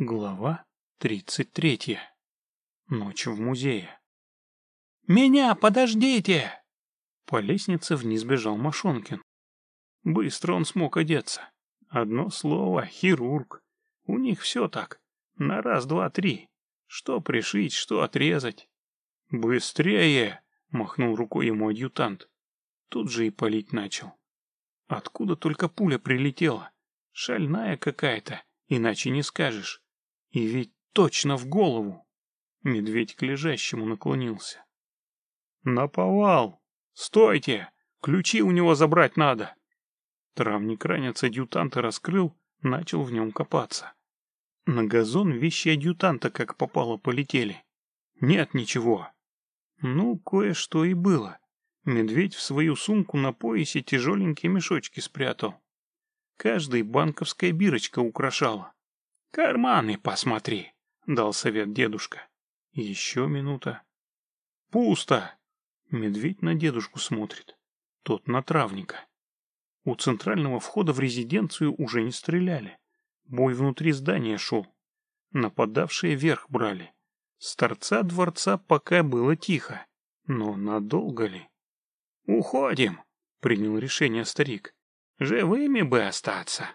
Глава тридцать третья. Ночь в музее. «Меня подождите!» По лестнице вниз бежал Машонкин. Быстро он смог одеться. Одно слово — хирург. У них все так. На раз, два, три. Что пришить, что отрезать. «Быстрее!» — махнул рукой ему адъютант. Тут же и палить начал. Откуда только пуля прилетела? Шальная какая-то, иначе не скажешь. И ведь точно в голову. Медведь к лежащему наклонился. «Наповал! Стойте! Ключи у него забрать надо!» Травник ранец адъютанта раскрыл, начал в нем копаться. На газон вещи адъютанта как попало полетели. Нет ничего. Ну, кое-что и было. Медведь в свою сумку на поясе тяжеленькие мешочки спрятал. Каждый банковская бирочка украшала. «Карманы посмотри», — дал совет дедушка. Еще минута. «Пусто!» Медведь на дедушку смотрит. Тот на травника. У центрального входа в резиденцию уже не стреляли. Бой внутри здания шел. Нападавшие верх брали. С торца дворца пока было тихо. Но надолго ли? «Уходим», — принял решение старик. «Живыми бы остаться».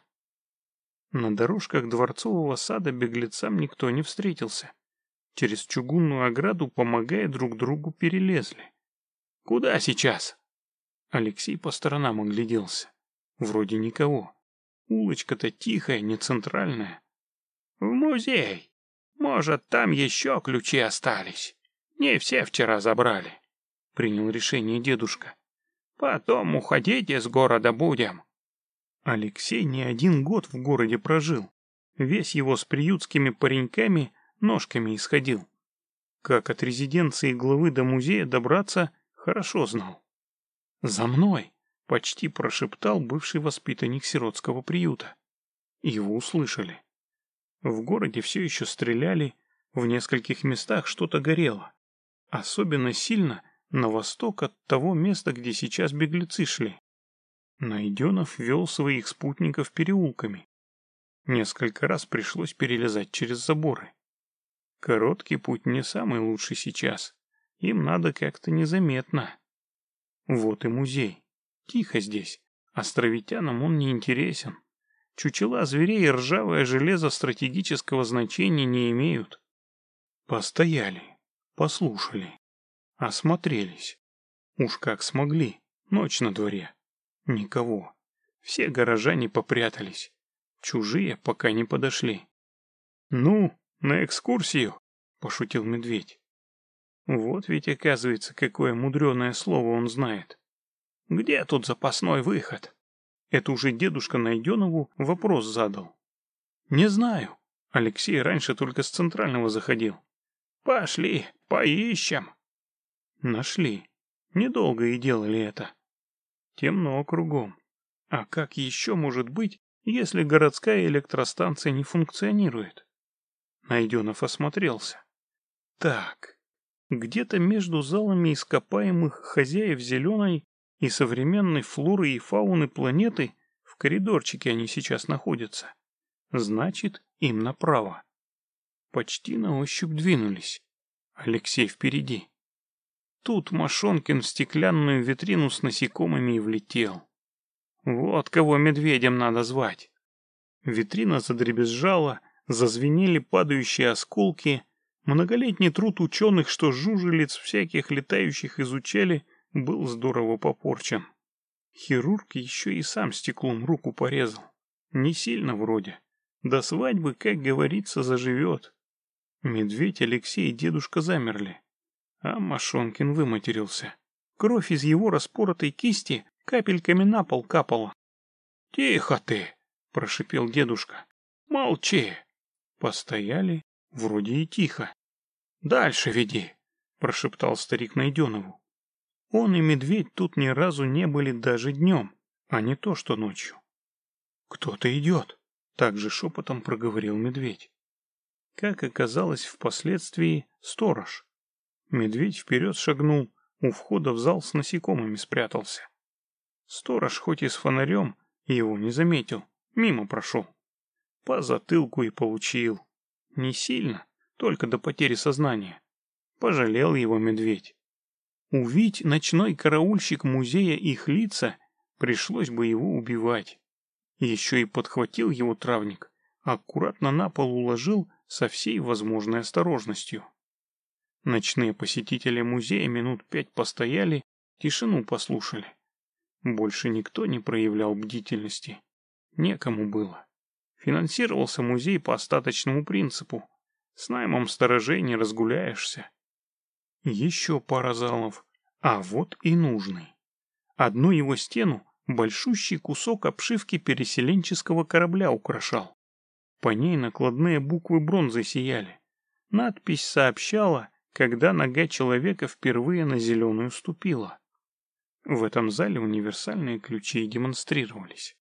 На дорожках дворцового сада беглецам никто не встретился. Через чугунную ограду, помогая друг другу, перелезли. «Куда сейчас?» Алексей по сторонам огляделся. Вроде никого. Улочка-то тихая, не центральная. «В музей. Может, там еще ключи остались. Не все вчера забрали», — принял решение дедушка. «Потом уходить из города будем». Алексей не один год в городе прожил. Весь его с приютскими пареньками ножками исходил. Как от резиденции главы до музея добраться, хорошо знал. «За мной!» — почти прошептал бывший воспитанник сиротского приюта. Его услышали. В городе все еще стреляли, в нескольких местах что-то горело. Особенно сильно на восток от того места, где сейчас беглецы шли. Найденов вел своих спутников переулками. Несколько раз пришлось перелезать через заборы. Короткий путь не самый лучший сейчас. Им надо как-то незаметно. Вот и музей. Тихо здесь. Островитянам он не интересен. Чучела зверей и ржавое железо стратегического значения не имеют. Постояли, послушали, осмотрелись. Уж как смогли, ночь на дворе. Никого. Все горожане попрятались. Чужие пока не подошли. «Ну, на экскурсию?» — пошутил медведь. Вот ведь оказывается, какое мудреное слово он знает. «Где тут запасной выход?» Это уже дедушка Найденову вопрос задал. «Не знаю. Алексей раньше только с центрального заходил». «Пошли, поищем». Нашли. Недолго и делали это. Темно кругом. А как еще может быть, если городская электростанция не функционирует? Найденов осмотрелся. Так, где-то между залами ископаемых хозяев зеленой и современной флоры и фауны планеты в коридорчике они сейчас находятся. Значит, им направо. Почти на ощупь двинулись. Алексей впереди. Тут Машонкин в стеклянную витрину с насекомыми и влетел. Вот кого медведем надо звать. Витрина задребезжала, зазвенели падающие осколки. Многолетний труд ученых, что жужелиц всяких летающих изучали, был здорово попорчен. Хирург еще и сам стеклом руку порезал. Не сильно вроде. До свадьбы, как говорится, заживет. Медведь, Алексей и дедушка замерли. А Машонкин выматерился. Кровь из его распоротой кисти капельками на пол капала. «Тихо ты!» — прошипел дедушка. «Молчи!» Постояли, вроде и тихо. «Дальше веди!» — прошептал старик Найденову. Он и медведь тут ни разу не были даже днем, а не то что ночью. «Кто-то идет!» — также шепотом проговорил медведь. Как оказалось впоследствии, сторож. Медведь вперед шагнул, у входа в зал с насекомыми спрятался. Сторож, хоть и с фонарем, его не заметил, мимо прошел. По затылку и получил. Не сильно, только до потери сознания. Пожалел его медведь. Увидь ночной караульщик музея их лица, пришлось бы его убивать. Еще и подхватил его травник, аккуратно на пол уложил со всей возможной осторожностью. Ночные посетители музея минут пять постояли, тишину послушали. Больше никто не проявлял бдительности. Некому было. Финансировался музей по остаточному принципу. С наймом сторожей не разгуляешься. Еще пара залов, а вот и нужный. Одну его стену большущий кусок обшивки переселенческого корабля украшал. По ней накладные буквы бронзы сияли. Надпись сообщала, когда нога человека впервые на зеленую ступила. В этом зале универсальные ключи демонстрировались.